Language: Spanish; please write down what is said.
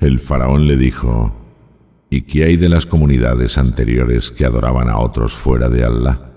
El faraón le dijo, ¿y qué hay de las comunidades anteriores que adoraban a otros fuera de Allah?